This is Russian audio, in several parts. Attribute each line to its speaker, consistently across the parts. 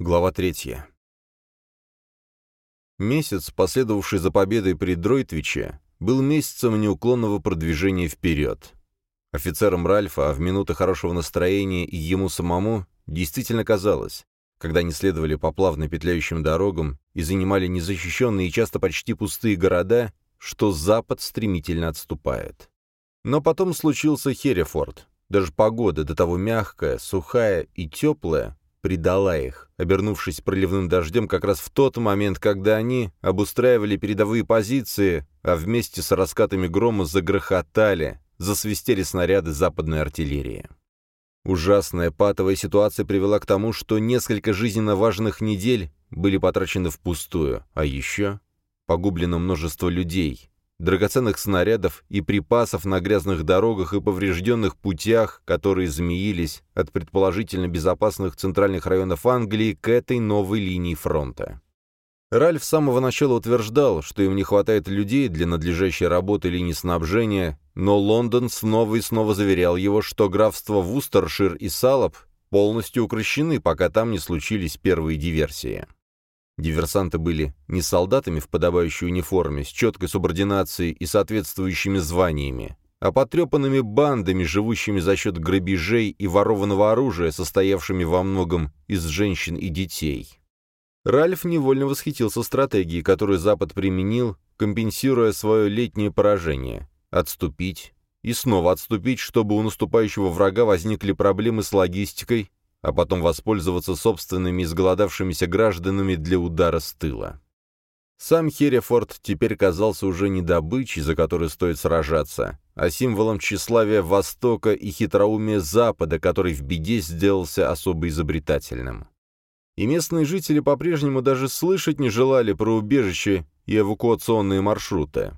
Speaker 1: Глава третья. Месяц, последовавший за победой при Дройтвиче, был месяцем неуклонного продвижения вперед. Офицерам Ральфа, в минуты хорошего настроения и ему самому, действительно казалось, когда они следовали по плавно петляющим дорогам и занимали незащищенные и часто почти пустые города, что Запад стремительно отступает. Но потом случился Херефорд. Даже погода, до того мягкая, сухая и теплая, предала их, обернувшись проливным дождем как раз в тот момент, когда они обустраивали передовые позиции, а вместе с раскатами грома загрохотали, засвистели снаряды западной артиллерии. Ужасная патовая ситуация привела к тому, что несколько жизненно важных недель были потрачены впустую, а еще погублено множество людей, драгоценных снарядов и припасов на грязных дорогах и поврежденных путях, которые змеились от предположительно безопасных центральных районов Англии к этой новой линии фронта. Ральф с самого начала утверждал, что им не хватает людей для надлежащей работы линии снабжения, но Лондон снова и снова заверял его, что графства Вустершир и Салап полностью укрощены, пока там не случились первые диверсии. Диверсанты были не солдатами в подобающей униформе, с четкой субординацией и соответствующими званиями, а потрепанными бандами, живущими за счет грабежей и ворованного оружия, состоявшими во многом из женщин и детей. Ральф невольно восхитился стратегией, которую Запад применил, компенсируя свое летнее поражение – отступить и снова отступить, чтобы у наступающего врага возникли проблемы с логистикой, а потом воспользоваться собственными изголодавшимися гражданами для удара с тыла. Сам Херефорд теперь казался уже не добычей, за которой стоит сражаться, а символом тщеславия Востока и хитроумия Запада, который в беде сделался особо изобретательным. И местные жители по-прежнему даже слышать не желали про убежище и эвакуационные маршруты.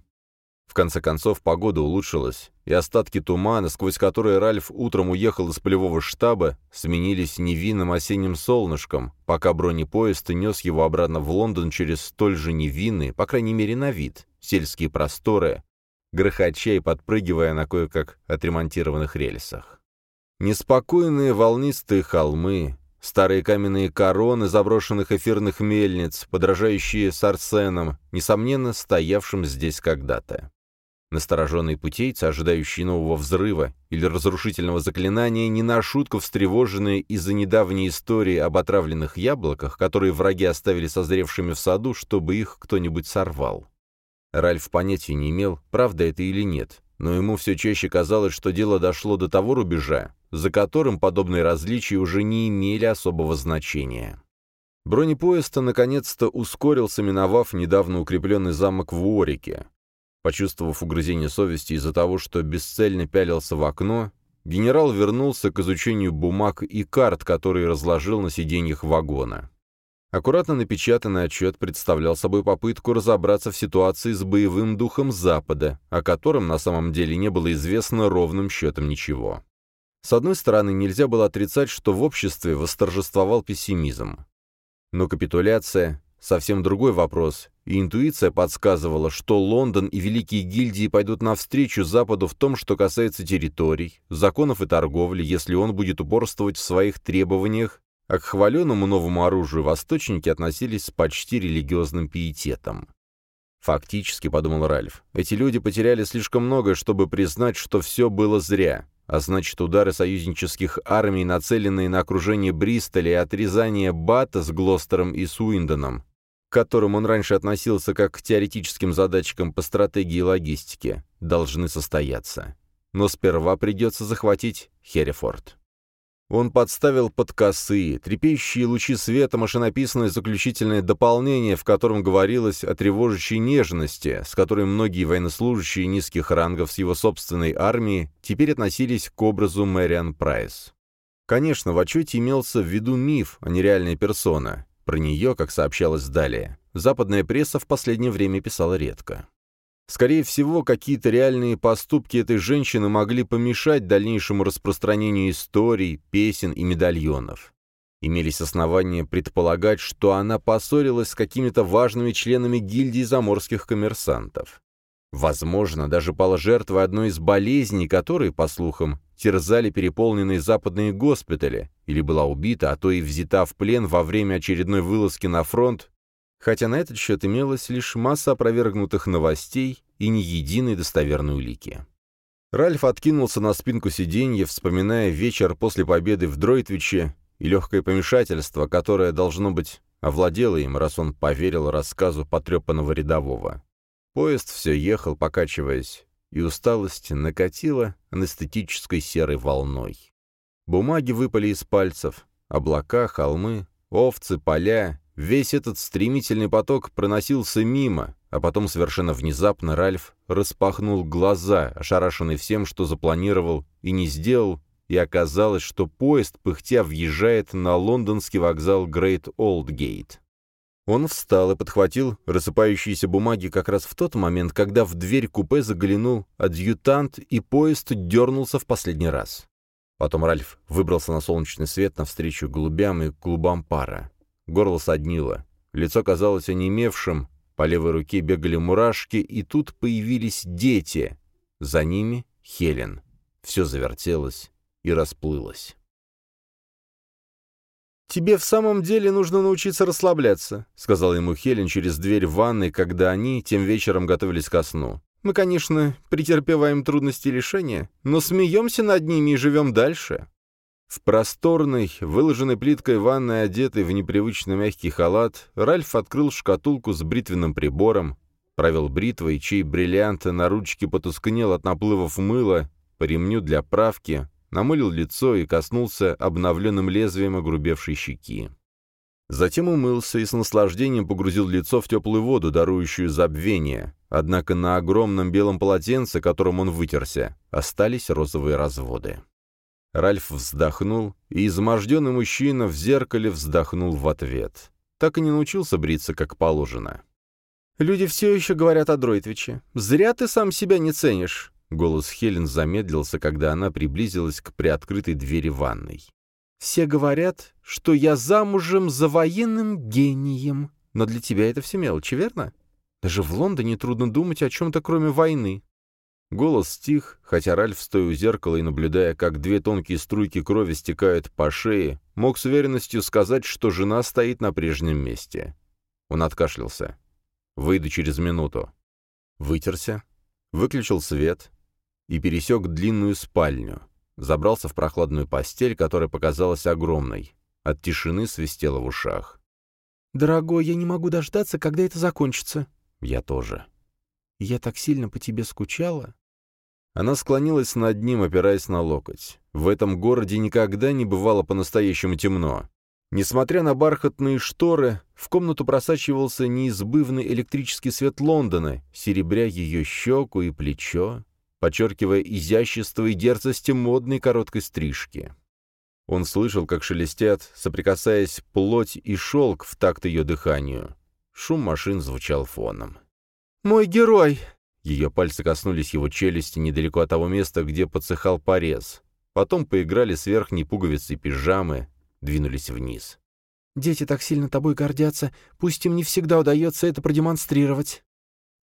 Speaker 1: Конце концов, погода улучшилась, и остатки тумана, сквозь которые Ральф утром уехал из полевого штаба, сменились невинным осенним солнышком, пока бронепоезд нес его обратно в Лондон через столь же невинные, по крайней мере на вид, сельские просторы, грохоча и подпрыгивая на кое-как отремонтированных рельсах. Неспокойные волнистые холмы, старые каменные короны заброшенных эфирных мельниц, подражающие Сарсенам, несомненно, стоявшим здесь когда-то. Настороженные путейцы, ожидающие нового взрыва или разрушительного заклинания, не на шутку встревоженные из-за недавней истории об отравленных яблоках, которые враги оставили созревшими в саду, чтобы их кто-нибудь сорвал. Ральф понятия не имел, правда это или нет, но ему все чаще казалось, что дело дошло до того рубежа, за которым подобные различия уже не имели особого значения. Бронепоезд наконец-то ускорился, миновав недавно укрепленный замок в Уорике. Почувствовав угрызение совести из-за того, что бесцельно пялился в окно, генерал вернулся к изучению бумаг и карт, которые разложил на сиденьях вагона. Аккуратно напечатанный отчет представлял собой попытку разобраться в ситуации с боевым духом Запада, о котором на самом деле не было известно ровным счетом ничего. С одной стороны, нельзя было отрицать, что в обществе восторжествовал пессимизм. Но капитуляция — совсем другой вопрос, и интуиция подсказывала, что Лондон и великие гильдии пойдут навстречу Западу в том, что касается территорий, законов и торговли, если он будет упорствовать в своих требованиях, а к хваленному новому оружию восточники относились с почти религиозным пиететом. Фактически, подумал Ральф, эти люди потеряли слишком многое, чтобы признать, что все было зря, а значит, удары союзнических армий, нацеленные на окружение Бристоля и отрезание Бата с Глостером и Суиндоном, к которым он раньше относился как к теоретическим задачкам по стратегии и логистике, должны состояться. Но сперва придется захватить Херефорд. Он подставил под косые, трепещущие лучи света машинописное заключительное дополнение, в котором говорилось о тревожащей нежности, с которой многие военнослужащие низких рангов с его собственной армии теперь относились к образу Мэриан Прайс. Конечно, в отчете имелся в виду миф, а не реальная персона. Про нее, как сообщалось далее, западная пресса в последнее время писала редко. Скорее всего, какие-то реальные поступки этой женщины могли помешать дальнейшему распространению историй, песен и медальонов. Имелись основания предполагать, что она поссорилась с какими-то важными членами гильдии заморских коммерсантов. Возможно, даже пала жертва одной из болезней, которые, по слухам, терзали переполненные западные госпитали, или была убита, а то и взята в плен во время очередной вылазки на фронт, хотя на этот счет имелась лишь масса опровергнутых новостей и ни единой достоверной улики. Ральф откинулся на спинку сиденья, вспоминая вечер после победы в Дройтвиче и легкое помешательство, которое, должно быть, овладело им, раз он поверил рассказу потрепанного рядового. Поезд все ехал, покачиваясь, и усталость накатила анестетической серой волной. Бумаги выпали из пальцев, облака, холмы, овцы, поля, весь этот стремительный поток проносился мимо, а потом совершенно внезапно Ральф распахнул глаза, ошарашенный всем, что запланировал и не сделал, и оказалось, что поезд, пыхтя, въезжает на лондонский вокзал Грейт Олдгейт. Он встал и подхватил рассыпающиеся бумаги как раз в тот момент, когда в дверь купе заглянул адъютант, и поезд дернулся в последний раз. Потом Ральф выбрался на солнечный свет навстречу голубям и клубам пара. Горло соднило, лицо казалось онемевшим, по левой руке бегали мурашки, и тут появились дети. За ними Хелен. Все завертелось и расплылось. «Тебе в самом деле нужно научиться расслабляться», — сказал ему Хелен через дверь в ванной, когда они тем вечером готовились ко сну. «Мы, конечно, претерпеваем трудности лишения, но смеемся над ними и живем дальше». В просторной, выложенной плиткой ванной, одетой в непривычно мягкий халат, Ральф открыл шкатулку с бритвенным прибором, провел бритвой, чей бриллиант на ручке потускнел от наплывов мыла, по ремню для правки, намылил лицо и коснулся обновленным лезвием огрубевшей щеки. Затем умылся и с наслаждением погрузил лицо в теплую воду, дарующую забвение, однако на огромном белом полотенце, которым он вытерся, остались розовые разводы. Ральф вздохнул, и изможденный мужчина в зеркале вздохнул в ответ. Так и не научился бриться, как положено. «Люди все еще говорят о Дройтвиче. Зря ты сам себя не ценишь. Голос Хелен замедлился, когда она приблизилась к приоткрытой двери ванной. «Все говорят, что я замужем за военным гением. Но для тебя это все мелочи, верно? Даже в Лондоне трудно думать о чем-то, кроме войны». Голос стих, хотя Ральф, стоя у зеркала и наблюдая, как две тонкие струйки крови стекают по шее, мог с уверенностью сказать, что жена стоит на прежнем месте. Он откашлялся. «Выйду через минуту». Вытерся, выключил свет, и пересек длинную спальню. Забрался в прохладную постель, которая показалась огромной. От тишины свистело в ушах. «Дорогой, я не могу дождаться, когда это закончится». «Я тоже». «Я так сильно по тебе скучала». Она склонилась над ним, опираясь на локоть. В этом городе никогда не бывало по-настоящему темно. Несмотря на бархатные шторы, в комнату просачивался неизбывный электрический свет Лондона, серебря ее щеку и плечо, подчеркивая изящество и дерзость модной короткой стрижки. Он слышал, как шелестят, соприкасаясь плоть и шелк в такт ее дыханию. Шум машин звучал фоном. «Мой герой!» Ее пальцы коснулись его челюсти недалеко от того места, где подсыхал порез. Потом поиграли с верхней пуговицей пижамы, двинулись вниз. «Дети так сильно тобой гордятся, пусть им не всегда удается это продемонстрировать».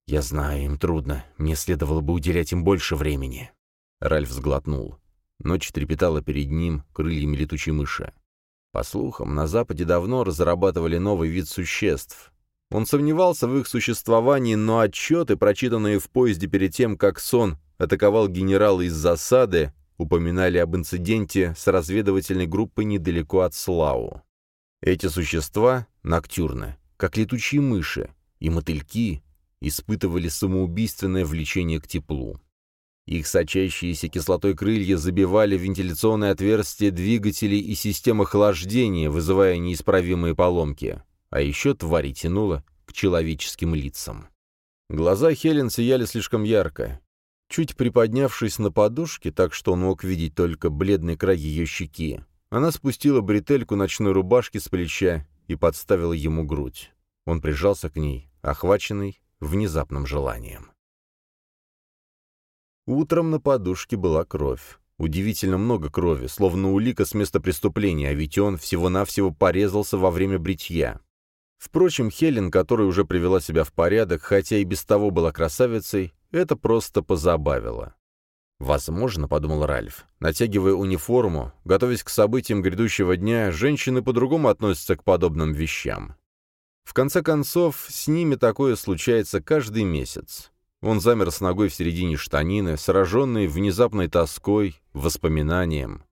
Speaker 1: «Я знаю, им трудно. Мне следовало бы уделять им больше времени». Ральф сглотнул. Ночь трепетала перед ним крыльями летучей мыши. По слухам, на Западе давно разрабатывали новый вид существ. Он сомневался в их существовании, но отчеты, прочитанные в поезде перед тем, как сон атаковал генерала из засады, упоминали об инциденте с разведывательной группой недалеко от Слау. Эти существа — ноктюрны, как летучие мыши, и мотыльки, испытывали самоубийственное влечение к теплу. Их сочащиеся кислотой крылья забивали вентиляционные отверстия двигателей и систем охлаждения, вызывая неисправимые поломки. А еще твари тянуло к человеческим лицам. Глаза Хелен сияли слишком ярко. Чуть приподнявшись на подушке, так что он мог видеть только бледный край ее щеки, она спустила бретельку ночной рубашки с плеча и подставила ему грудь. Он прижался к ней, охваченный внезапным желанием. Утром на подушке была кровь. Удивительно много крови, словно улика с места преступления, а ведь он всего-навсего порезался во время бритья. Впрочем, Хелен, которая уже привела себя в порядок, хотя и без того была красавицей, это просто позабавило. «Возможно», — подумал Ральф, натягивая униформу, готовясь к событиям грядущего дня, женщины по-другому относятся к подобным вещам. В конце концов, с ними такое случается каждый месяц. Он замер с ногой в середине штанины, сраженный внезапной тоской, воспоминанием.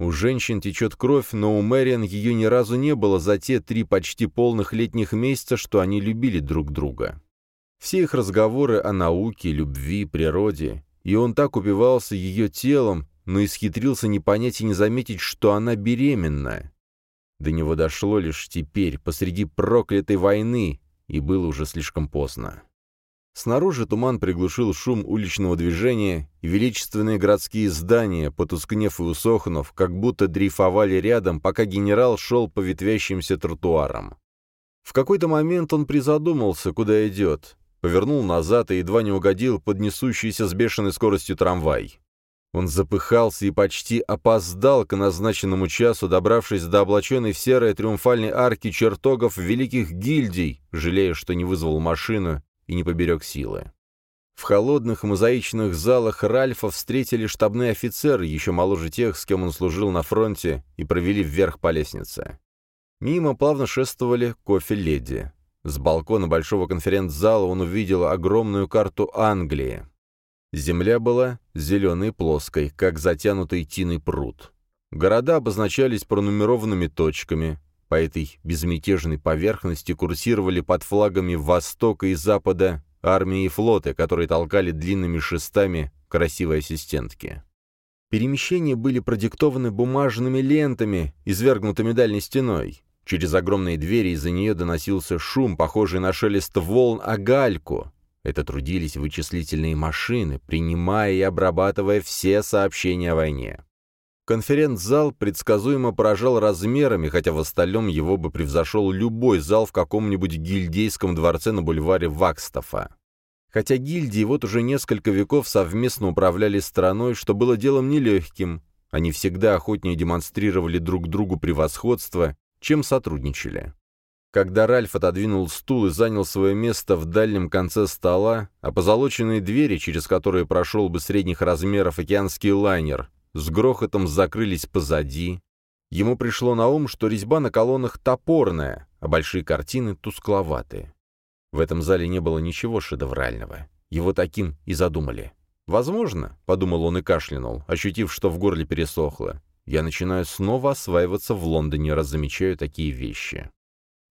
Speaker 1: У женщин течет кровь, но у Мэриан ее ни разу не было за те три почти полных летних месяца, что они любили друг друга. Все их разговоры о науке, любви, природе, и он так упивался ее телом, но исхитрился не понять и не заметить, что она беременна. До него дошло лишь теперь, посреди проклятой войны, и было уже слишком поздно. Снаружи туман приглушил шум уличного движения, и величественные городские здания, потускнев и усохнув, как будто дрейфовали рядом, пока генерал шел по ветвящимся тротуарам. В какой-то момент он призадумался, куда идет, повернул назад и едва не угодил под несущийся с бешеной скоростью трамвай. Он запыхался и почти опоздал к назначенному часу, добравшись до облаченной в серой триумфальной арки чертогов великих гильдий, жалея, что не вызвал машину и не поберег силы. В холодных мозаичных залах Ральфа встретили штабные офицеры, еще моложе тех, с кем он служил на фронте, и провели вверх по лестнице. Мимо плавно шествовали кофе-леди. С балкона большого конференц-зала он увидел огромную карту Англии. Земля была зеленой плоской, как затянутый тиной пруд. Города обозначались пронумерованными точками. По этой безмятежной поверхности курсировали под флагами Востока и Запада армии и флоты, которые толкали длинными шестами красивые ассистентки. Перемещения были продиктованы бумажными лентами, извергнутыми дальней стеной. Через огромные двери из-за нее доносился шум, похожий на шелест волн о гальку. Это трудились вычислительные машины, принимая и обрабатывая все сообщения о войне. Конференц-зал предсказуемо поражал размерами, хотя в остальном его бы превзошел любой зал в каком-нибудь гильдейском дворце на бульваре Вакстафа. Хотя гильдии вот уже несколько веков совместно управляли страной, что было делом нелегким, они всегда охотнее демонстрировали друг другу превосходство чем сотрудничали. Когда Ральф отодвинул стул и занял свое место в дальнем конце стола, а позолоченные двери, через которые прошел бы средних размеров океанский лайнер, с грохотом закрылись позади, ему пришло на ум, что резьба на колоннах топорная, а большие картины тускловатые. В этом зале не было ничего шедеврального. Его таким и задумали. «Возможно», — подумал он и кашлянул, ощутив, что в горле пересохло, я начинаю снова осваиваться в Лондоне, раз замечаю такие вещи.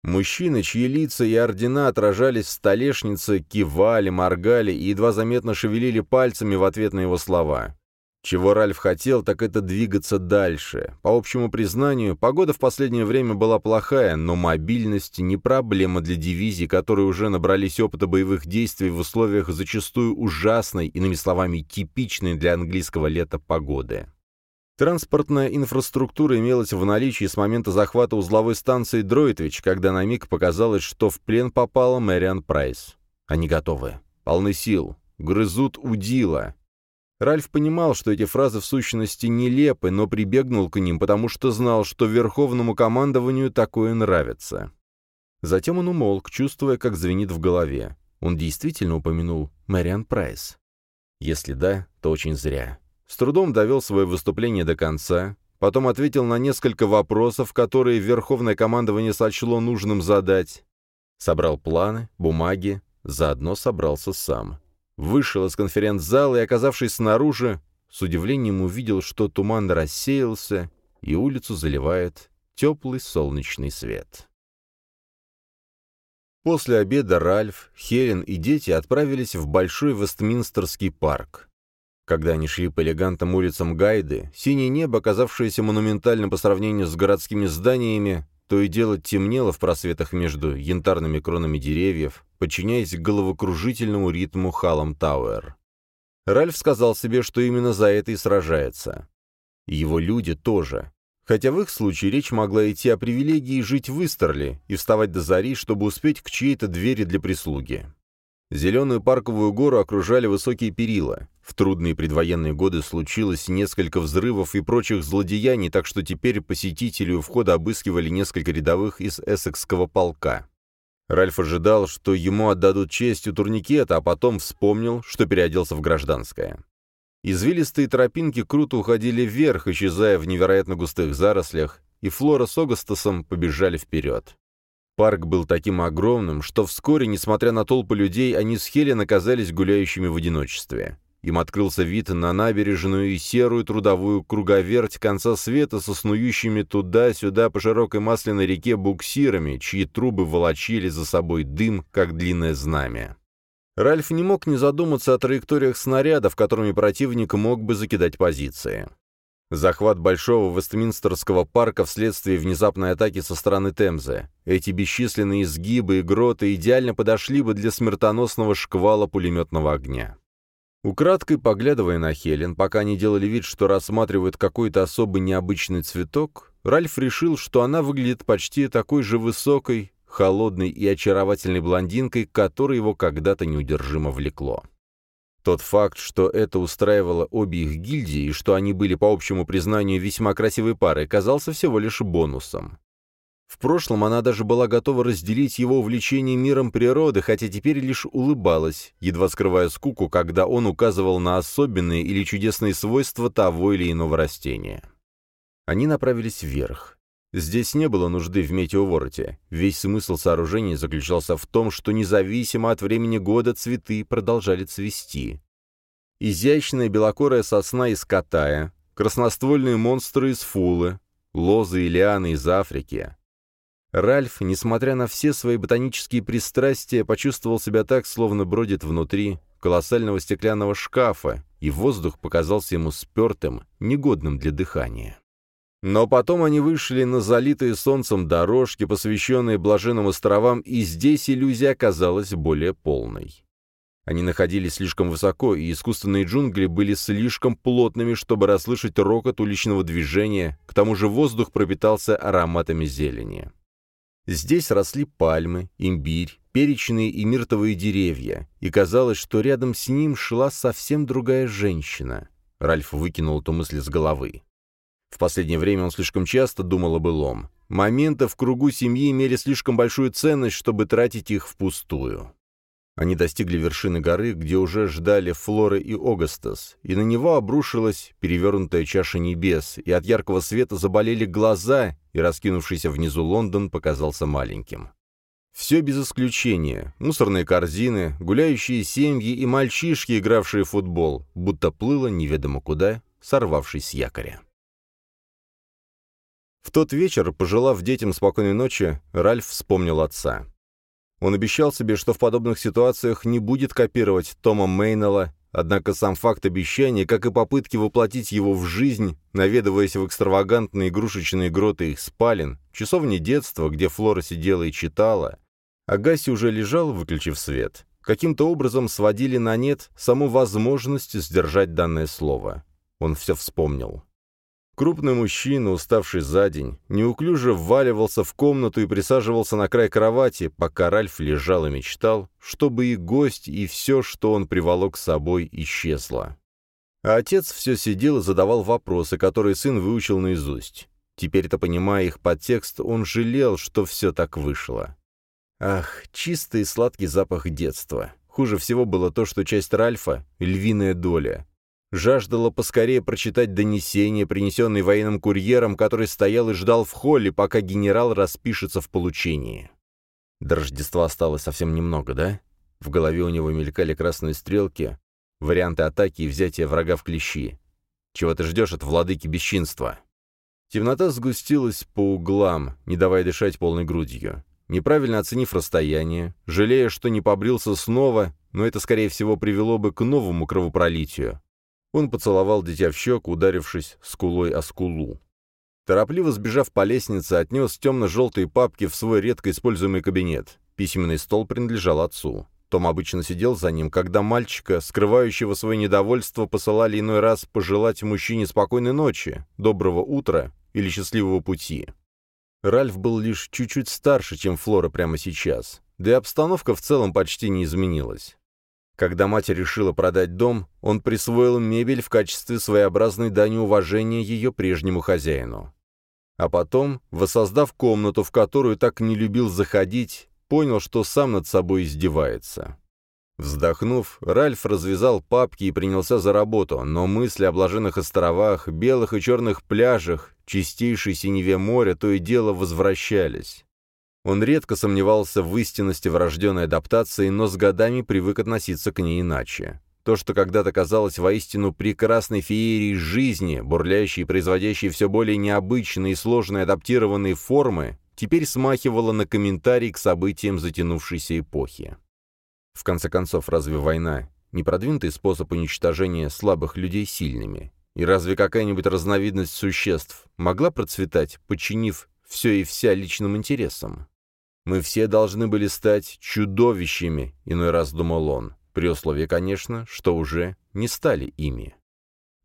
Speaker 1: Мужчины, чьи лица и ордена отражались в столешнице, кивали, моргали и едва заметно шевелили пальцами в ответ на его слова. Чего Ральф хотел, так это двигаться дальше. По общему признанию, погода в последнее время была плохая, но мобильность не проблема для дивизий, которые уже набрались опыта боевых действий в условиях зачастую ужасной, иными словами, типичной для английского лета погоды. Транспортная инфраструктура имелась в наличии с момента захвата узловой станции Дроитвич, когда на миг показалось, что в плен попала Мэриан Прайс. Они готовы, полны сил, грызут удила. Ральф понимал, что эти фразы в сущности нелепы, но прибегнул к ним, потому что знал, что верховному командованию такое нравится. Затем он умолк, чувствуя, как звенит в голове. Он действительно упомянул Мэриан Прайс. Если да, то очень зря. С трудом довел свое выступление до конца, потом ответил на несколько вопросов, которые Верховное командование сочло нужным задать. Собрал планы, бумаги, заодно собрался сам. Вышел из конференц-зала и, оказавшись снаружи, с удивлением увидел, что туман рассеялся, и улицу заливает теплый солнечный свет. После обеда Ральф, Хелен и дети отправились в Большой Вестминстерский парк. Когда они шли по элегантным улицам Гайды, синее небо, оказавшееся монументальным по сравнению с городскими зданиями, то и дело темнело в просветах между янтарными кронами деревьев, подчиняясь головокружительному ритму Халам Тауэр. Ральф сказал себе, что именно за это и сражается. его люди тоже. Хотя в их случае речь могла идти о привилегии жить в Истерли и вставать до зари, чтобы успеть к чьей-то двери для прислуги. Зеленую парковую гору окружали высокие перила. В трудные предвоенные годы случилось несколько взрывов и прочих злодеяний, так что теперь посетители у входа обыскивали несколько рядовых из эссекского полка. Ральф ожидал, что ему отдадут честь у турникета, а потом вспомнил, что переоделся в гражданское. Извилистые тропинки круто уходили вверх, исчезая в невероятно густых зарослях, и Флора с Огастасом побежали вперед. Парк был таким огромным, что вскоре, несмотря на толпы людей, они с Хелен оказались гуляющими в одиночестве. Им открылся вид на набережную и серую трудовую круговерть конца света со снующими туда-сюда по широкой масляной реке буксирами, чьи трубы волочили за собой дым, как длинное знамя. Ральф не мог не задуматься о траекториях снарядов, которыми противник мог бы закидать позиции. Захват Большого Вестминстерского парка вследствие внезапной атаки со стороны Темзы. Эти бесчисленные изгибы и гроты идеально подошли бы для смертоносного шквала пулеметного огня. Украдкой поглядывая на Хелен, пока они делали вид, что рассматривают какой-то особый необычный цветок, Ральф решил, что она выглядит почти такой же высокой, холодной и очаровательной блондинкой, которой его когда-то неудержимо влекло. Тот факт, что это устраивало обе их гильдии и что они были по общему признанию весьма красивой парой, казался всего лишь бонусом. В прошлом она даже была готова разделить его увлечение миром природы, хотя теперь лишь улыбалась, едва скрывая скуку, когда он указывал на особенные или чудесные свойства того или иного растения. Они направились вверх. Здесь не было нужды в метеовороте. Весь смысл сооружения заключался в том, что независимо от времени года цветы продолжали цвести. Изящная белокорая сосна из Катая, красноствольные монстры из Фулы, лозы и лианы из Африки. Ральф, несмотря на все свои ботанические пристрастия, почувствовал себя так, словно бродит внутри колоссального стеклянного шкафа, и воздух показался ему спертым, негодным для дыхания. Но потом они вышли на залитые солнцем дорожки, посвященные блаженным островам, и здесь иллюзия оказалась более полной. Они находились слишком высоко, и искусственные джунгли были слишком плотными, чтобы расслышать рокот уличного движения, к тому же воздух пропитался ароматами зелени. Здесь росли пальмы, имбирь, перечные и миртовые деревья, и казалось, что рядом с ним шла совсем другая женщина. Ральф выкинул эту мысль с головы. В последнее время он слишком часто думал о былом. Моменты в кругу семьи имели слишком большую ценность, чтобы тратить их впустую. Они достигли вершины горы, где уже ждали Флоры и Огастас, и на него обрушилась перевернутая чаша небес, и от яркого света заболели глаза, и раскинувшийся внизу Лондон показался маленьким. Все без исключения. Мусорные корзины, гуляющие семьи и мальчишки, игравшие в футбол, будто плыло неведомо куда, сорвавшись с якоря. В тот вечер, пожелав детям спокойной ночи, Ральф вспомнил отца. Он обещал себе, что в подобных ситуациях не будет копировать Тома Мейнелла, однако сам факт обещания, как и попытки воплотить его в жизнь, наведываясь в экстравагантные игрушечные гроты их спален, часовни детства, где Флора сидела и читала, а Гаси уже лежал, выключив свет, каким-то образом сводили на нет саму возможность сдержать данное слово. Он все вспомнил. Крупный мужчина, уставший за день, неуклюже вваливался в комнату и присаживался на край кровати, пока Ральф лежал и мечтал, чтобы и гость, и все, что он приволок с собой, исчезло. А отец все сидел и задавал вопросы, которые сын выучил наизусть. Теперь-то, понимая их подтекст, он жалел, что все так вышло. Ах, чистый и сладкий запах детства. Хуже всего было то, что часть Ральфа — львиная доля — жаждала поскорее прочитать донесение, принесенное военным курьером, который стоял и ждал в холле, пока генерал распишется в получении. До Рождества осталось совсем немного, да? В голове у него мелькали красные стрелки, варианты атаки и взятия врага в клещи. Чего ты ждешь от владыки бесчинства? Темнота сгустилась по углам, не давая дышать полной грудью. Неправильно оценив расстояние, жалея, что не побрился снова, но это, скорее всего, привело бы к новому кровопролитию, он поцеловал дитя в щеку, ударившись скулой о скулу. Торопливо сбежав по лестнице, отнес темно-желтые папки в свой редко используемый кабинет. Письменный стол принадлежал отцу. Том обычно сидел за ним, когда мальчика, скрывающего свое недовольство, посылали иной раз пожелать мужчине спокойной ночи, доброго утра или счастливого пути. Ральф был лишь чуть-чуть старше, чем Флора прямо сейчас, да и обстановка в целом почти не изменилась. Когда мать решила продать дом, он присвоил мебель в качестве своеобразной дани уважения ее прежнему хозяину. А потом, воссоздав комнату, в которую так не любил заходить, понял, что сам над собой издевается. Вздохнув, Ральф развязал папки и принялся за работу, но мысли о блаженных островах, белых и черных пляжах, чистейшей синеве моря то и дело возвращались. Он редко сомневался в истинности врожденной адаптации, но с годами привык относиться к ней иначе. То, что когда-то казалось воистину прекрасной феерией жизни, бурлящей и производящей все более необычные и сложные адаптированные формы, теперь смахивало на комментарий к событиям затянувшейся эпохи. В конце концов, разве война не продвинутый способ уничтожения слабых людей сильными? И разве какая-нибудь разновидность существ могла процветать, подчинив все и вся личным интересам? Мы все должны были стать чудовищами, иной раз думал он, при условии, конечно, что уже не стали ими.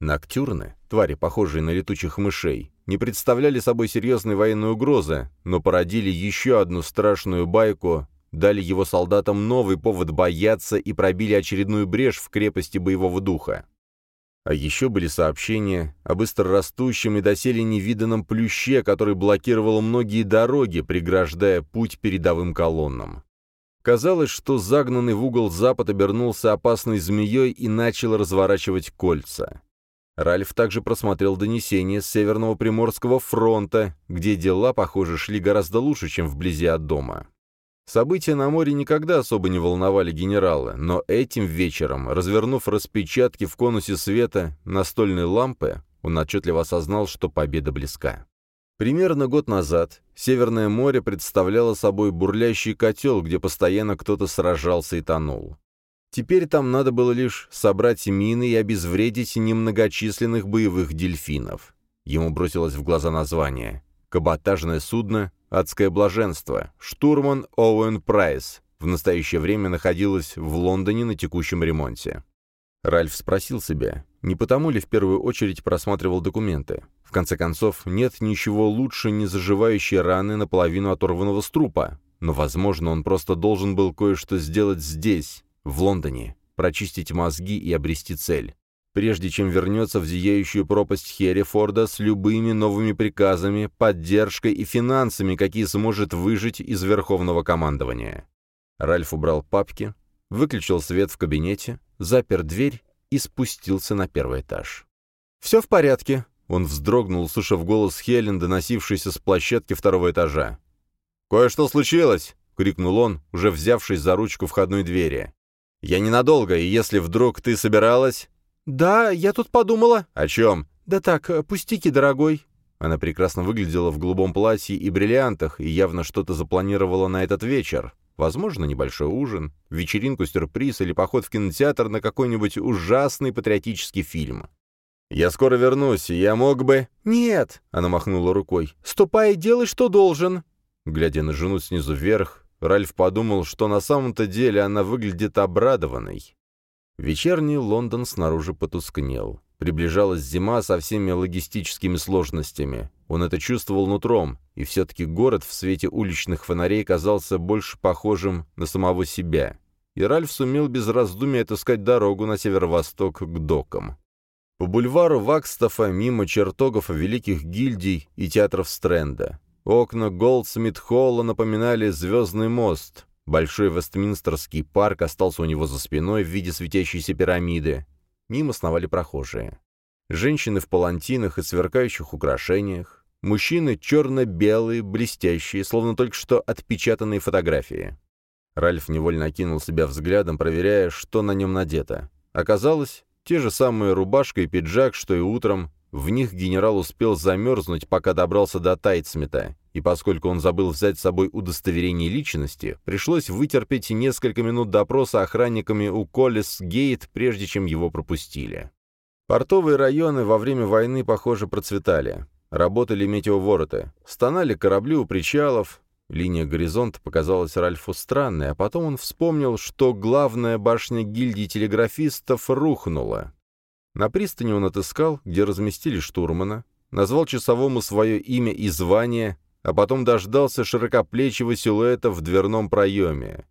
Speaker 1: Ноктюрны, твари, похожие на летучих мышей, не представляли собой серьезной военной угрозы, но породили еще одну страшную байку дали его солдатам новый повод бояться и пробили очередную брешь в крепости боевого духа. А еще были сообщения о быстрорастущем и доселе невиданном плюще, который блокировал многие дороги, преграждая путь передовым колоннам. Казалось, что загнанный в угол запад обернулся опасной змеей и начал разворачивать кольца. Ральф также просмотрел донесения с Северного Приморского фронта, где дела, похоже, шли гораздо лучше, чем вблизи от дома. События на море никогда особо не волновали генерала, но этим вечером, развернув распечатки в конусе света настольной лампы, он отчетливо осознал, что победа близка. Примерно год назад Северное море представляло собой бурлящий котел, где постоянно кто-то сражался и тонул. Теперь там надо было лишь собрать мины и обезвредить немногочисленных боевых дельфинов. Ему бросилось в глаза название. Каботажное судно «Адское блаженство», штурман Оуэн Прайс, в настоящее время находилась в Лондоне на текущем ремонте. Ральф спросил себя, не потому ли в первую очередь просматривал документы. В конце концов, нет ничего лучше незаживающей раны наполовину оторванного струпа. Но, возможно, он просто должен был кое-что сделать здесь, в Лондоне, прочистить мозги и обрести цель прежде чем вернется в зияющую пропасть Херрифорда с любыми новыми приказами, поддержкой и финансами, какие сможет выжить из Верховного командования. Ральф убрал папки, выключил свет в кабинете, запер дверь и спустился на первый этаж. «Все в порядке», — он вздрогнул, услышав голос Хелен, доносившийся с площадки второго этажа. «Кое-что случилось!» — крикнул он, уже взявшись за ручку входной двери. «Я ненадолго, и если вдруг ты собиралась...» «Да, я тут подумала». «О чем?» «Да так, э, пустяки, дорогой». Она прекрасно выглядела в голубом платье и бриллиантах и явно что-то запланировала на этот вечер. Возможно, небольшой ужин, вечеринку-сюрприз или поход в кинотеатр на какой-нибудь ужасный патриотический фильм. «Я скоро вернусь, и я мог бы...» «Нет!» — она махнула рукой. «Ступай и делай, что должен!» Глядя на жену снизу вверх, Ральф подумал, что на самом-то деле она выглядит обрадованной. Вечерний Лондон снаружи потускнел. Приближалась зима со всеми логистическими сложностями. Он это чувствовал нутром, и все-таки город в свете уличных фонарей казался больше похожим на самого себя. И Ральф сумел без раздумий отыскать дорогу на северо-восток к докам. По бульвару Вакстафа мимо чертогов великих гильдий и театров Стрэнда. Окна Голдсмит-Холла напоминали «Звездный мост», Большой Вестминстерский парк остался у него за спиной в виде светящейся пирамиды. Мимо сновали прохожие. Женщины в палантинах и сверкающих украшениях. Мужчины черно-белые, блестящие, словно только что отпечатанные фотографии. Ральф невольно окинул себя взглядом, проверяя, что на нем надето. Оказалось, те же самые рубашка и пиджак, что и утром. В них генерал успел замерзнуть, пока добрался до Тайтсмита, и поскольку он забыл взять с собой удостоверение личности, пришлось вытерпеть несколько минут допроса охранниками у Коллес-Гейт, прежде чем его пропустили. Портовые районы во время войны, похоже, процветали. Работали метеовороты, стонали корабли у причалов. Линия горизонта показалась Ральфу странной, а потом он вспомнил, что главная башня гильдии телеграфистов рухнула. На пристани он отыскал, где разместили штурмана, назвал часовому свое имя и звание, а потом дождался широкоплечего силуэта в дверном проеме.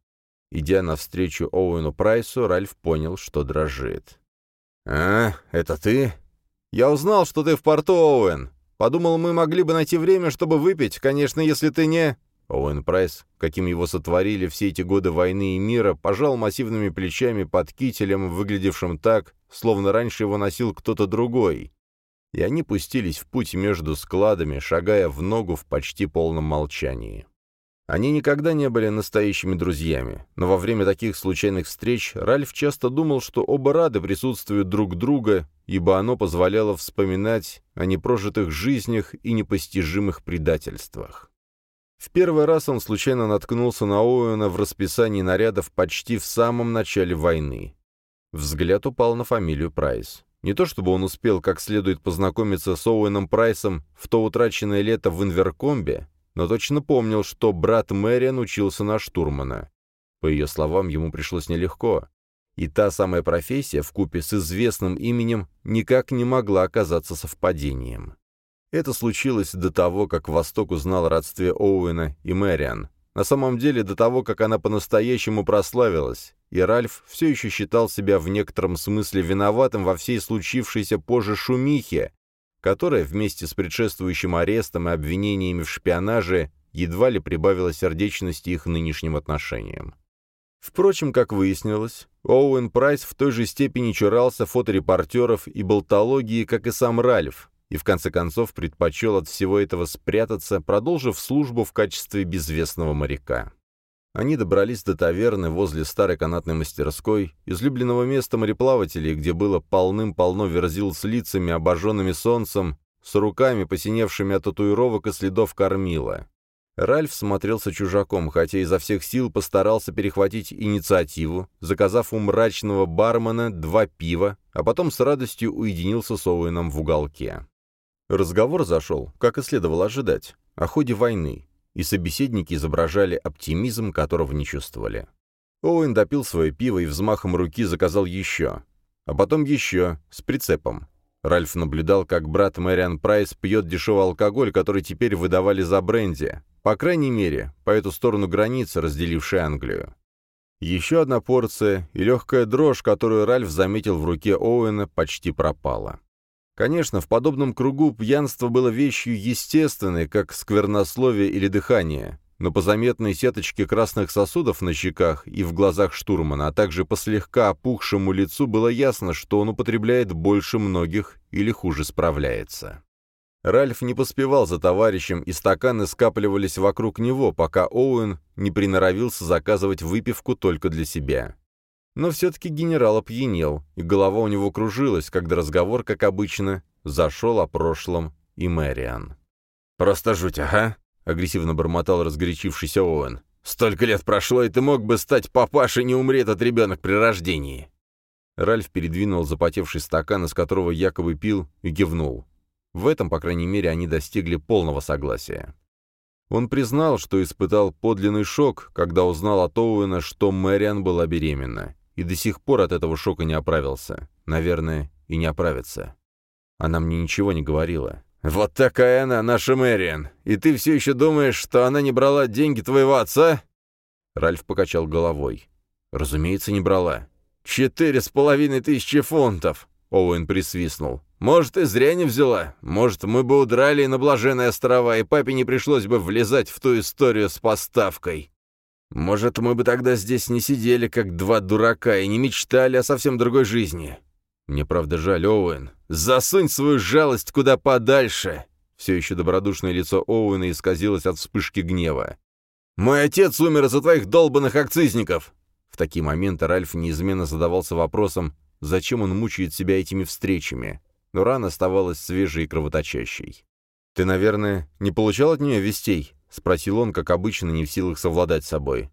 Speaker 1: Идя навстречу Оуэну Прайсу, Ральф понял, что дрожит. «А, это ты? Я узнал, что ты в порту, Оуэн. Подумал, мы могли бы найти время, чтобы выпить, конечно, если ты не...» Оуэн Прайс, каким его сотворили все эти годы войны и мира, пожал массивными плечами под кителем, выглядевшим так, словно раньше его носил кто-то другой. И они пустились в путь между складами, шагая в ногу в почти полном молчании. Они никогда не были настоящими друзьями, но во время таких случайных встреч Ральф часто думал, что оба рады присутствию друг друга, ибо оно позволяло вспоминать о непрожитых жизнях и непостижимых предательствах. В первый раз он случайно наткнулся на Оуэна в расписании нарядов почти в самом начале войны. Взгляд упал на фамилию Прайс. Не то чтобы он успел как следует познакомиться с Оуэном Прайсом в то утраченное лето в Инверкомбе, но точно помнил, что брат Мэриан учился на штурмана. По ее словам, ему пришлось нелегко. И та самая профессия, в купе с известным именем, никак не могла оказаться совпадением. Это случилось до того, как Восток узнал о родстве Оуэна и Мэриан. На самом деле, до того, как она по-настоящему прославилась, и Ральф все еще считал себя в некотором смысле виноватым во всей случившейся позже шумихе, которая вместе с предшествующим арестом и обвинениями в шпионаже едва ли прибавила сердечности их нынешним отношениям. Впрочем, как выяснилось, Оуэн Прайс в той же степени чурался фоторепортеров и болтологии, как и сам Ральф, и в конце концов предпочел от всего этого спрятаться, продолжив службу в качестве безвестного моряка. Они добрались до таверны возле старой канатной мастерской, излюбленного места мореплавателей, где было полным-полно верзил с лицами, обожженными солнцем, с руками, посиневшими от татуировок и следов кормила. Ральф смотрелся чужаком, хотя изо всех сил постарался перехватить инициативу, заказав у мрачного бармена два пива, а потом с радостью уединился с Оуэном в уголке. Разговор зашел, как и следовало ожидать, о ходе войны, и собеседники изображали оптимизм, которого не чувствовали. Оуэн допил свое пиво и взмахом руки заказал еще. А потом еще, с прицепом. Ральф наблюдал, как брат Мэриан Прайс пьет дешевый алкоголь, который теперь выдавали за бренди, по крайней мере, по эту сторону границы, разделившей Англию. Еще одна порция, и легкая дрожь, которую Ральф заметил в руке Оуэна, почти пропала. Конечно, в подобном кругу пьянство было вещью естественной, как сквернословие или дыхание, но по заметной сеточке красных сосудов на щеках и в глазах штурмана, а также по слегка опухшему лицу было ясно, что он употребляет больше многих или хуже справляется. Ральф не поспевал за товарищем, и стаканы скапливались вокруг него, пока Оуэн не приноровился заказывать выпивку только для себя. Но все-таки генерал опьянел, и голова у него кружилась, когда разговор, как обычно, зашел о прошлом и Мэриан. «Просто жуть, ага», — агрессивно бормотал разгорячившийся Оуэн. «Столько лет прошло, и ты мог бы стать папашей, не умри этот ребенок при рождении». Ральф передвинул запотевший стакан, из которого якобы пил, и кивнул. В этом, по крайней мере, они достигли полного согласия. Он признал, что испытал подлинный шок, когда узнал от Оуэна, что Мэриан была беременна и до сих пор от этого шока не оправился. Наверное, и не оправится. Она мне ничего не говорила. «Вот такая она, наша Мэриан! И ты все еще думаешь, что она не брала деньги твоего отца?» Ральф покачал головой. «Разумеется, не брала. Четыре с половиной тысячи фунтов!» Оуэн присвистнул. «Может, и зря не взяла. Может, мы бы удрали на Блаженные острова, и папе не пришлось бы влезать в ту историю с поставкой». Может, мы бы тогда здесь не сидели, как два дурака, и не мечтали о совсем другой жизни. Мне правда жаль, Оуэн. Засунь свою жалость куда подальше!» Все еще добродушное лицо Оуэна исказилось от вспышки гнева. «Мой отец умер из-за твоих долбанных акцизников!» В такие моменты Ральф неизменно задавался вопросом, зачем он мучает себя этими встречами, но рана оставалась свежей и кровоточащей. «Ты, наверное, не получал от нее вестей?» — спросил он, как обычно, не в силах совладать с собой.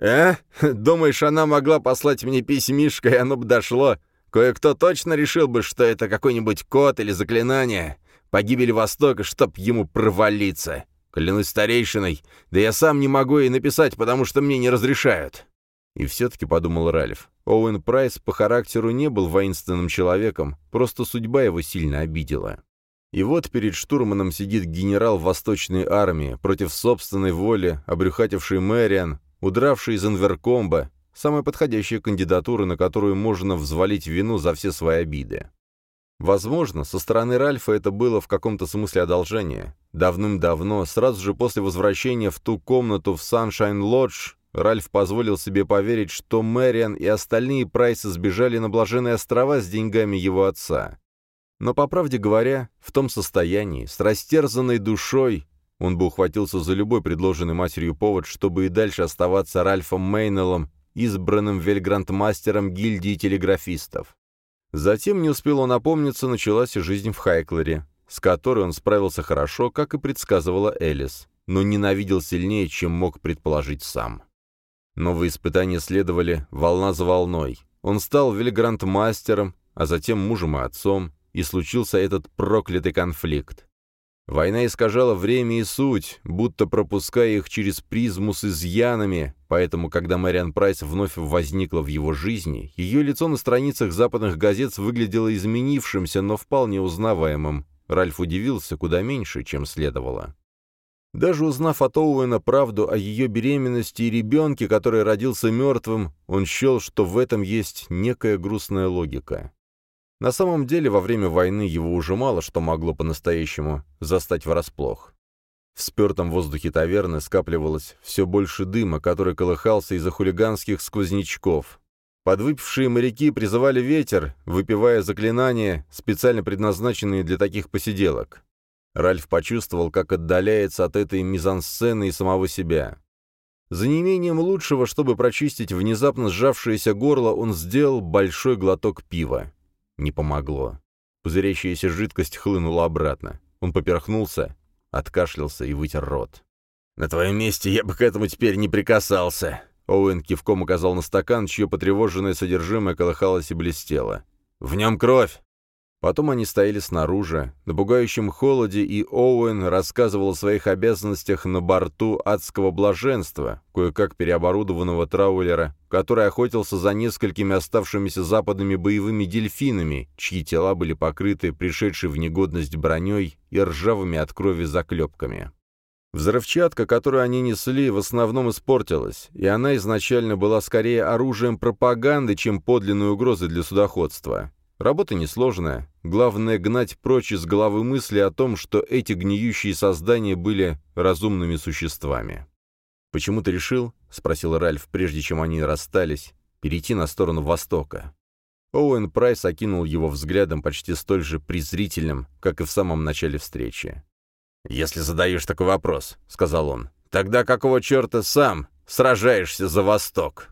Speaker 1: «Э? Думаешь, она могла послать мне письмишко, и оно бы дошло? Кое-кто точно решил бы, что это какой-нибудь код или заклинание. Погибель Востока, чтоб ему провалиться. Клянусь старейшиной, да я сам не могу ей написать, потому что мне не разрешают». И все-таки подумал Ральф. Оуэн Прайс по характеру не был воинственным человеком, просто судьба его сильно обидела. И вот перед штурманом сидит генерал Восточной армии, против собственной воли, обрюхативший Мэриан, удравший из Инверкомба, самая подходящая кандидатура, на которую можно взвалить вину за все свои обиды. Возможно, со стороны Ральфа это было в каком-то смысле одолжение. Давным-давно, сразу же после возвращения в ту комнату в Sunshine Lodge, Ральф позволил себе поверить, что Мэриан и остальные Прайсы сбежали на Блаженные острова с деньгами его отца. Но, по правде говоря, в том состоянии, с растерзанной душой, он бы ухватился за любой предложенный матерью повод, чтобы и дальше оставаться Ральфом Мейнеллом, избранным вельгрантмастером гильдии телеграфистов. Затем, не успел он опомниться, началась жизнь в Хайклере, с которой он справился хорошо, как и предсказывала Элис, но ненавидел сильнее, чем мог предположить сам. Новые испытания следовали волна за волной. Он стал вельгрантмастером, а затем мужем и отцом, и случился этот проклятый конфликт. Война искажала время и суть, будто пропуская их через призму с изъянами, поэтому, когда Мэриан Прайс вновь возникла в его жизни, ее лицо на страницах западных газет выглядело изменившимся, но вполне узнаваемым. Ральф удивился куда меньше, чем следовало. Даже узнав от Оуэна правду о ее беременности и ребенке, который родился мертвым, он счел, что в этом есть некая грустная логика. На самом деле, во время войны его уже мало что могло по-настоящему застать врасплох. В спертом воздухе таверны скапливалось все больше дыма, который колыхался из-за хулиганских сквознячков. Подвыпившие моряки призывали ветер, выпивая заклинания, специально предназначенные для таких посиделок. Ральф почувствовал, как отдаляется от этой мизансцены и самого себя. За неимением лучшего, чтобы прочистить внезапно сжавшееся горло, он сделал большой глоток пива. Не помогло. Пузырящаяся жидкость хлынула обратно. Он поперхнулся, откашлялся и вытер рот. «На твоем месте я бы к этому теперь не прикасался!» Оуэн кивком указал на стакан, чье потревоженное содержимое колыхалось и блестело. «В нем кровь!» Потом они стояли снаружи, на пугающем холоде, и Оуэн рассказывал о своих обязанностях на борту адского блаженства, кое-как переоборудованного траулера, который охотился за несколькими оставшимися западными боевыми дельфинами, чьи тела были покрыты пришедшей в негодность броней и ржавыми от крови заклепками. Взрывчатка, которую они несли, в основном испортилась, и она изначально была скорее оружием пропаганды, чем подлинной угрозой для судоходства. Работа несложная. Главное — гнать прочь из головы мысли о том, что эти гниющие создания были разумными существами. «Почему ты решил?» — спросил Ральф, прежде чем они расстались, — перейти на сторону Востока. Оуэн Прайс окинул его взглядом почти столь же презрительным, как и в самом начале встречи. «Если задаешь такой вопрос», — сказал он, — «тогда какого черта сам сражаешься за Восток?»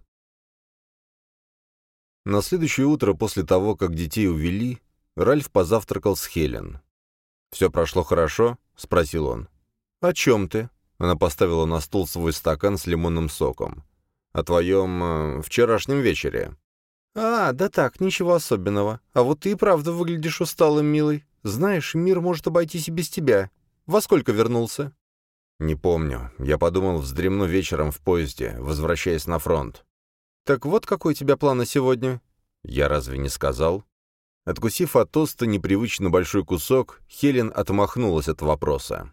Speaker 1: На следующее утро после того, как детей увели, Ральф позавтракал с Хелен. «Все прошло хорошо?» — спросил он. «О чем ты?» Она поставила на стол свой стакан с лимонным соком. «О твоем... Э, вчерашнем вечере». «А, да так, ничего особенного. А вот ты и правда выглядишь усталым, милый. Знаешь, мир может обойтись и без тебя. Во сколько вернулся?» «Не помню. Я подумал, вздремну вечером в поезде, возвращаясь на фронт. «Так вот какой у тебя план на сегодня?» «Я разве не сказал?» Откусив от тоста непривычно большой кусок, Хелен отмахнулась от вопроса.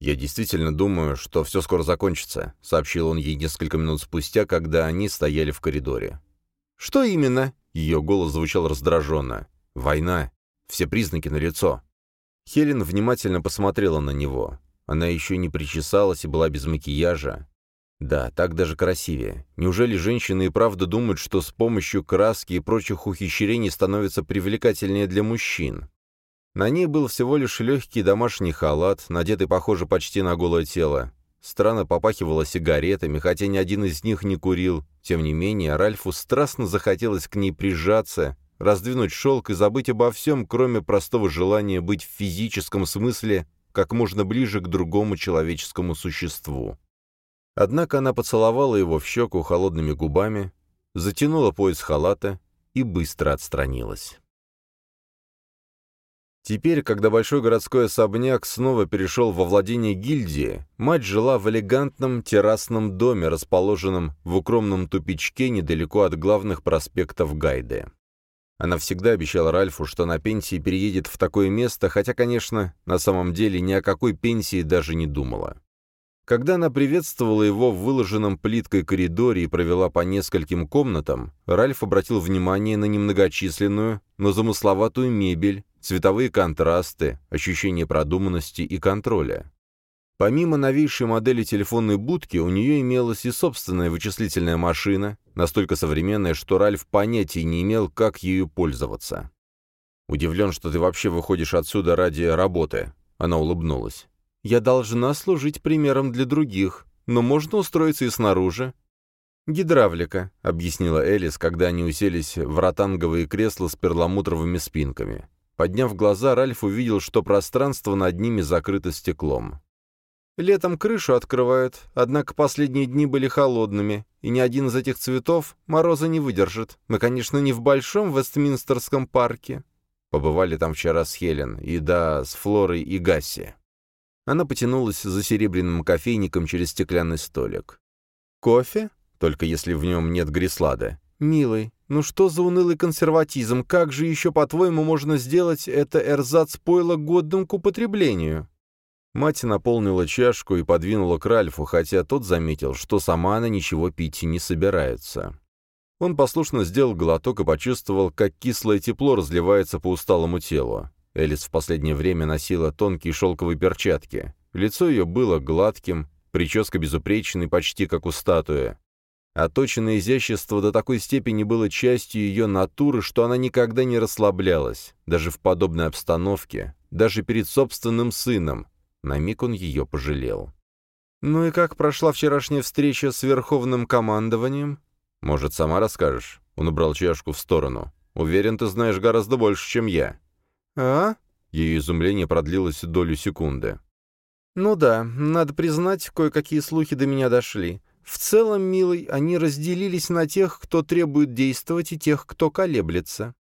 Speaker 1: «Я действительно думаю, что все скоро закончится», — сообщил он ей несколько минут спустя, когда они стояли в коридоре. «Что именно?» — ее голос звучал раздраженно. «Война. Все признаки налицо». Хелен внимательно посмотрела на него. Она еще не причесалась и была без макияжа. Да, так даже красивее. Неужели женщины и правда думают, что с помощью краски и прочих ухищрений становятся привлекательнее для мужчин? На ней был всего лишь легкий домашний халат, надетый, похоже, почти на голое тело. Странно попахивало сигаретами, хотя ни один из них не курил. Тем не менее, Ральфу страстно захотелось к ней прижаться, раздвинуть шелк и забыть обо всем, кроме простого желания быть в физическом смысле как можно ближе к другому человеческому существу. Однако она поцеловала его в щеку холодными губами, затянула пояс халата и быстро отстранилась. Теперь, когда большой городской особняк снова перешел во владение гильдии, мать жила в элегантном террасном доме, расположенном в укромном тупичке недалеко от главных проспектов Гайды. Она всегда обещала Ральфу, что на пенсии переедет в такое место, хотя, конечно, на самом деле ни о какой пенсии даже не думала. Когда она приветствовала его в выложенном плиткой коридоре и провела по нескольким комнатам, Ральф обратил внимание на немногочисленную, но замысловатую мебель цветовые контрасты, ощущение продуманности и контроля. Помимо новейшей модели телефонной будки, у нее имелась и собственная вычислительная машина, настолько современная, что Ральф понятия не имел, как ею пользоваться. «Удивлен, что ты вообще выходишь отсюда ради работы», — она улыбнулась. «Я должна служить примером для других, но можно устроиться и снаружи». «Гидравлика», — объяснила Элис, когда они уселись в ротанговые кресла с перламутровыми спинками. Подняв глаза, Ральф увидел, что пространство над ними закрыто стеклом. Летом крышу открывают, однако последние дни были холодными, и ни один из этих цветов мороза не выдержит. Мы, конечно, не в большом Вестминстерском парке. Побывали там вчера с Хелен, и да, с Флорой и Гасси. Она потянулась за серебряным кофейником через стеклянный столик. «Кофе? Только если в нем нет грислада. Милый, ну что за унылый консерватизм? Как же еще, по-твоему, можно сделать это эрзац пойла годным к употреблению?» Мать наполнила чашку и подвинула к Ральфу, хотя тот заметил, что сама она ничего пить не собирается. Он послушно сделал глоток и почувствовал, как кислое тепло разливается по усталому телу. Элис в последнее время носила тонкие шелковые перчатки. Лицо ее было гладким, прическа безупречной, почти как у статуи. Оточенное изящество до такой степени было частью ее натуры, что она никогда не расслаблялась, даже в подобной обстановке, даже перед собственным сыном, на миг он ее пожалел. «Ну и как прошла вчерашняя встреча с Верховным командованием?» «Может, сама расскажешь?» Он убрал чашку в сторону. «Уверен, ты знаешь гораздо больше, чем я». «А?» Ее изумление продлилось долю секунды. «Ну да, надо признать, кое-какие слухи до меня дошли. В целом, милый, они разделились на тех, кто требует действовать, и тех, кто колеблется.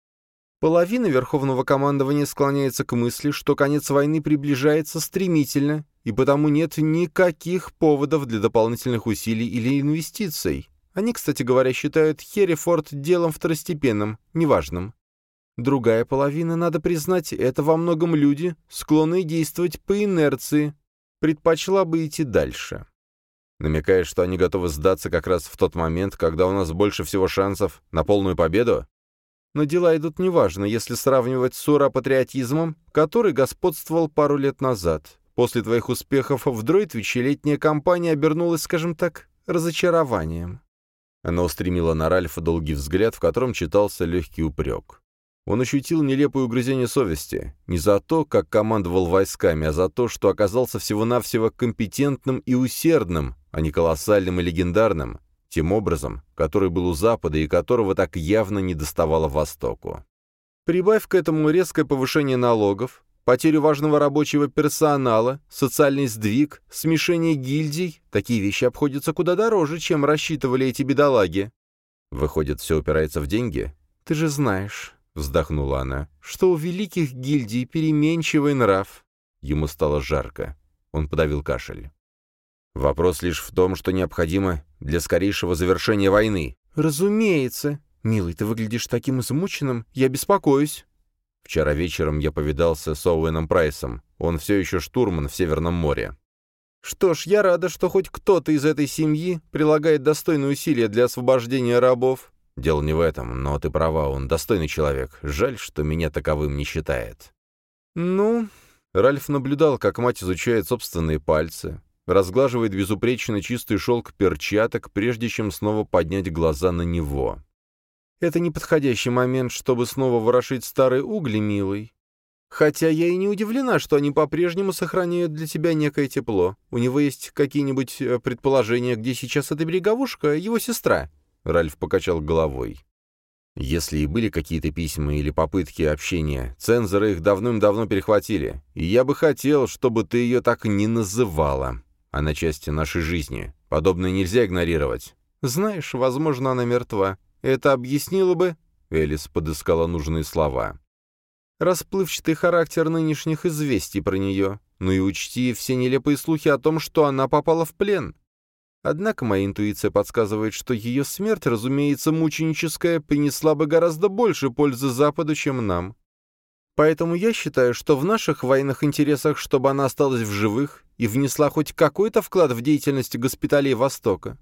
Speaker 1: Половина Верховного командования склоняется к мысли, что конец войны приближается стремительно, и потому нет никаких поводов для дополнительных усилий или инвестиций. Они, кстати говоря, считают Херрифорд делом второстепенным, неважным. Другая половина, надо признать, это во многом люди, склонные действовать по инерции, предпочла бы идти дальше. Намекаешь, что они готовы сдаться как раз в тот момент, когда у нас больше всего шансов на полную победу? но дела идут неважно, если сравнивать с ура-патриотизмом, который господствовал пару лет назад. После твоих успехов в Дройтвиче летняя кампания обернулась, скажем так, разочарованием». Она устремила на Ральфа долгий взгляд, в котором читался легкий упрек. Он ощутил нелепое угрызение совести. Не за то, как командовал войсками, а за то, что оказался всего-навсего компетентным и усердным, а не колоссальным и легендарным, тем образом, который был у Запада и которого так явно не доставало Востоку. Прибавь к этому резкое повышение налогов, потерю важного рабочего персонала, социальный сдвиг, смешение гильдий, такие вещи обходятся куда дороже, чем рассчитывали эти бедолаги. Выходит, все упирается в деньги? Ты же знаешь, — вздохнула она, — что у великих гильдий переменчивый нрав. Ему стало жарко. Он подавил кашель. Вопрос лишь в том, что необходимо для скорейшего завершения войны. «Разумеется. Милый, ты выглядишь таким измученным. Я беспокоюсь». Вчера вечером я повидался с Оуэном Прайсом. Он все еще штурман в Северном море. «Что ж, я рада, что хоть кто-то из этой семьи прилагает достойные усилия для освобождения рабов». «Дело не в этом, но ты права, он достойный человек. Жаль, что меня таковым не считает». «Ну...» Ральф наблюдал, как мать изучает собственные пальцы разглаживает безупречно чистый шелк перчаток, прежде чем снова поднять глаза на него. «Это неподходящий момент, чтобы снова ворошить старые угли, милый. Хотя я и не удивлена, что они по-прежнему сохраняют для тебя некое тепло. У него есть какие-нибудь э, предположения, где сейчас эта береговушка, его сестра?» Ральф покачал головой. Если и были какие-то письма или попытки общения, цензоры их давным-давно перехватили, и я бы хотел, чтобы ты ее так не называла. Она часть нашей жизни. Подобное нельзя игнорировать. Знаешь, возможно, она мертва. Это объяснило бы...» Элис подыскала нужные слова. «Расплывчатый характер нынешних известий про нее. Ну и учти все нелепые слухи о том, что она попала в плен. Однако моя интуиция подсказывает, что ее смерть, разумеется, мученическая, принесла бы гораздо больше пользы Западу, чем нам. Поэтому я считаю, что в наших военных интересах, чтобы она осталась в живых и внесла хоть какой-то вклад в деятельность госпиталей Востока.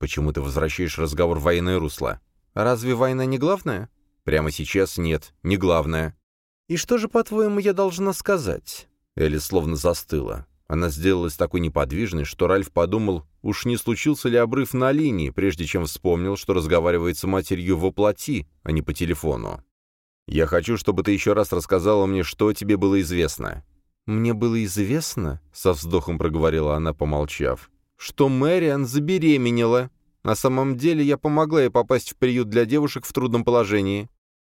Speaker 1: Почему ты возвращаешь разговор в военное русло? Разве война не главная? Прямо сейчас нет, не главная. «И что же, по-твоему, я должна сказать?» Элли словно застыла. Она сделалась такой неподвижной, что Ральф подумал, уж не случился ли обрыв на линии, прежде чем вспомнил, что разговаривает с матерью во плоти, а не по телефону. «Я хочу, чтобы ты еще раз рассказала мне, что тебе было известно». «Мне было известно», — со вздохом проговорила она, помолчав, «что Мэриан забеременела. На самом деле я помогла ей попасть в приют для девушек в трудном положении.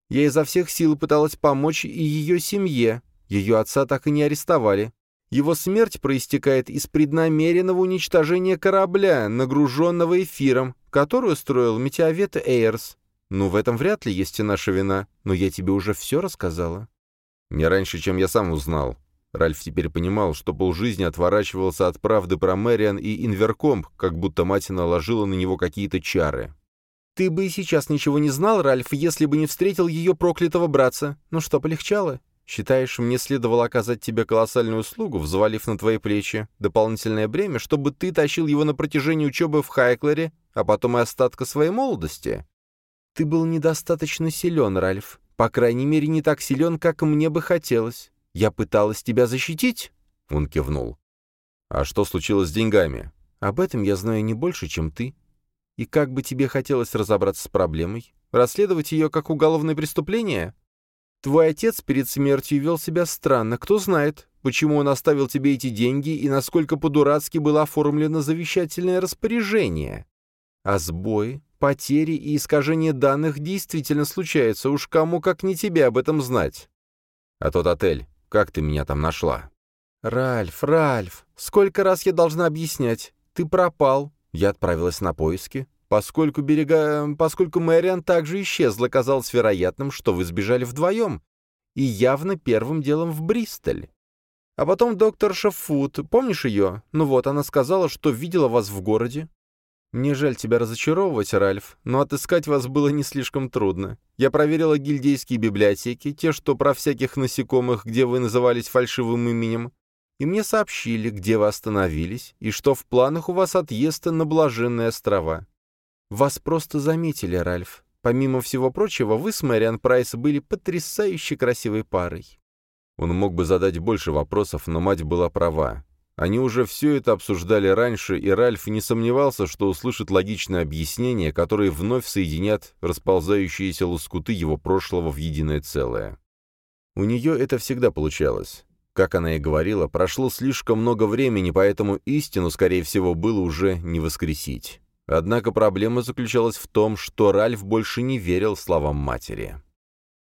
Speaker 1: Я изо всех сил пыталась помочь и ее семье. Ее отца так и не арестовали. Его смерть проистекает из преднамеренного уничтожения корабля, нагруженного эфиром, который устроил метеовед Эйрс. Ну, в этом вряд ли есть и наша вина, но я тебе уже все рассказала. Не раньше, чем я сам узнал. Ральф теперь понимал, что полжизни отворачивался от правды про Мэриан и Инверкомп, как будто мать наложила на него какие-то чары. «Ты бы и сейчас ничего не знал, Ральф, если бы не встретил ее проклятого братца. Ну что, полегчало? Считаешь, мне следовало оказать тебе колоссальную услугу, взвалив на твои плечи дополнительное бремя, чтобы ты тащил его на протяжении учебы в Хайклере, а потом и остатка своей молодости? Ты был недостаточно силен, Ральф. По крайней мере, не так силен, как мне бы хотелось. Я пыталась тебя защитить?» Он кивнул. «А что случилось с деньгами?» «Об этом я знаю не больше, чем ты. И как бы тебе хотелось разобраться с проблемой? Расследовать ее как уголовное преступление?» Твой отец перед смертью вел себя странно. Кто знает, почему он оставил тебе эти деньги и насколько по-дурацки было оформлено завещательное распоряжение. А сбои, потери и искажение данных действительно случаются. Уж кому, как не тебе, об этом знать. А тот отель, как ты меня там нашла? Ральф, Ральф, сколько раз я должна объяснять? Ты пропал. Я отправилась на поиски. Поскольку берега... Поскольку Мэриан также исчезла, казалось вероятным, что вы сбежали вдвоем. И явно первым делом в Бристоль. А потом доктор Шафут, помнишь ее? Ну вот, она сказала, что видела вас в городе. Мне жаль тебя разочаровывать, Ральф, но отыскать вас было не слишком трудно. Я проверила гильдейские библиотеки, те, что про всяких насекомых, где вы назывались фальшивым именем, и мне сообщили, где вы остановились, и что в планах у вас отъезд на Блаженные острова. «Вас просто заметили, Ральф. Помимо всего прочего, вы с Мэриан Прайс были потрясающе красивой парой». Он мог бы задать больше вопросов, но мать была права. Они уже все это обсуждали раньше, и Ральф не сомневался, что услышит логичное объяснение, которое вновь соединят расползающиеся лоскуты его прошлого в единое целое. У нее это всегда получалось. Как она и говорила, прошло слишком много времени, поэтому истину, скорее всего, было уже не воскресить. Однако проблема заключалась в том, что Ральф больше не верил словам матери.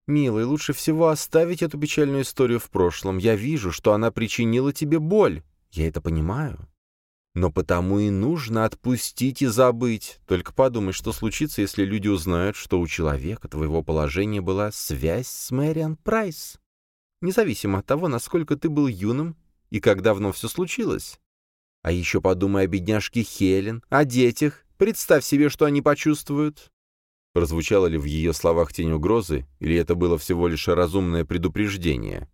Speaker 1: «Милый, лучше всего оставить эту печальную историю в прошлом. Я вижу, что она причинила тебе боль. Я это понимаю. Но потому и нужно отпустить и забыть. Только подумай, что случится, если люди узнают, что у человека твоего положения была связь с Мэриан Прайс. Независимо от того, насколько ты был юным и как давно все случилось. А еще подумай о бедняжке Хелен, о детях, Представь себе, что они почувствуют». Прозвучало ли в ее словах тень угрозы, или это было всего лишь разумное предупреждение?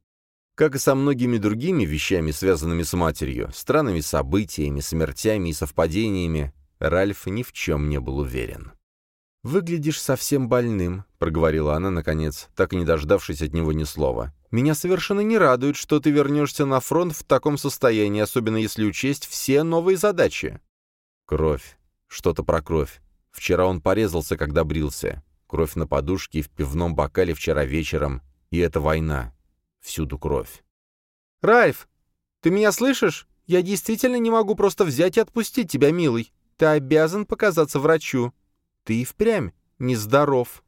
Speaker 1: Как и со многими другими вещами, связанными с матерью, странными событиями, смертями и совпадениями, Ральф ни в чем не был уверен. «Выглядишь совсем больным», — проговорила она, наконец, так и не дождавшись от него ни слова. «Меня совершенно не радует, что ты вернешься на фронт в таком состоянии, особенно если учесть все новые задачи». Кровь. Что-то про кровь. Вчера он порезался, когда брился. Кровь на подушке и в пивном бокале вчера вечером. И это война. Всюду кровь. «Ральф, ты меня слышишь? Я действительно не могу просто взять и отпустить тебя, милый. Ты обязан показаться врачу. Ты и впрямь нездоров».